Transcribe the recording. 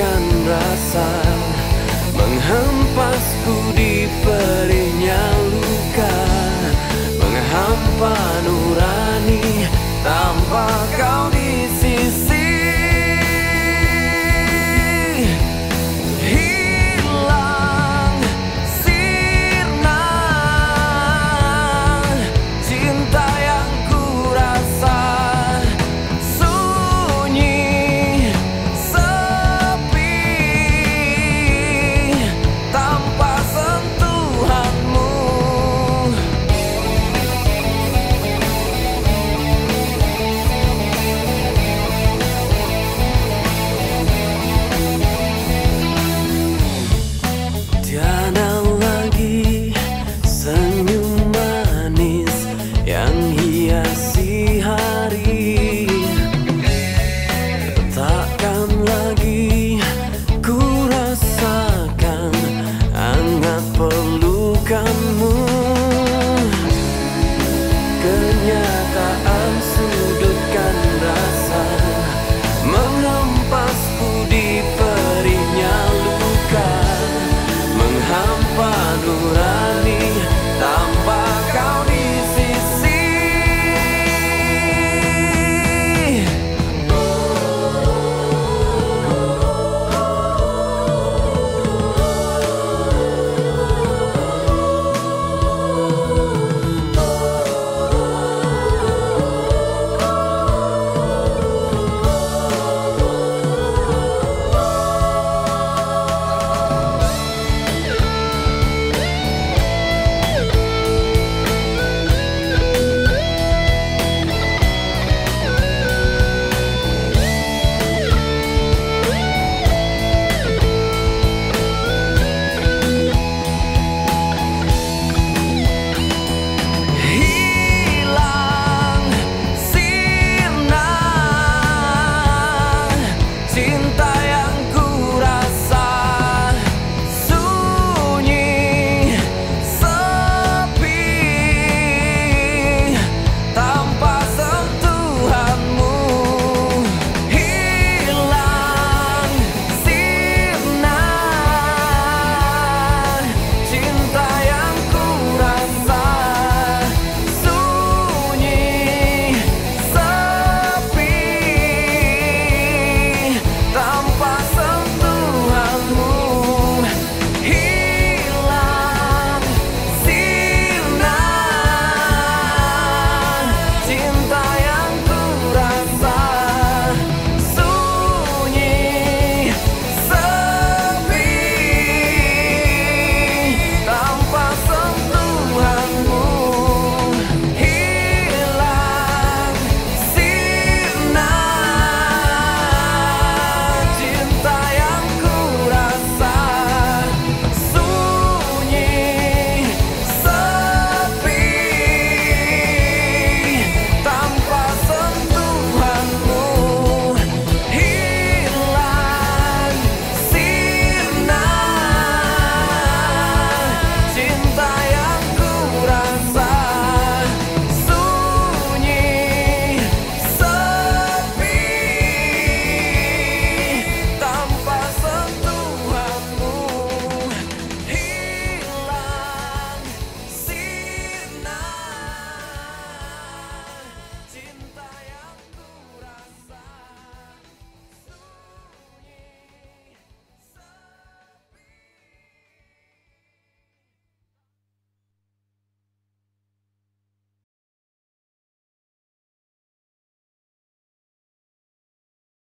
rasa menghempasku di perihnya luka menghampa nurani tanpa kau. yang hiasi hari takkan lagi. Ku rasakan hangat pelukan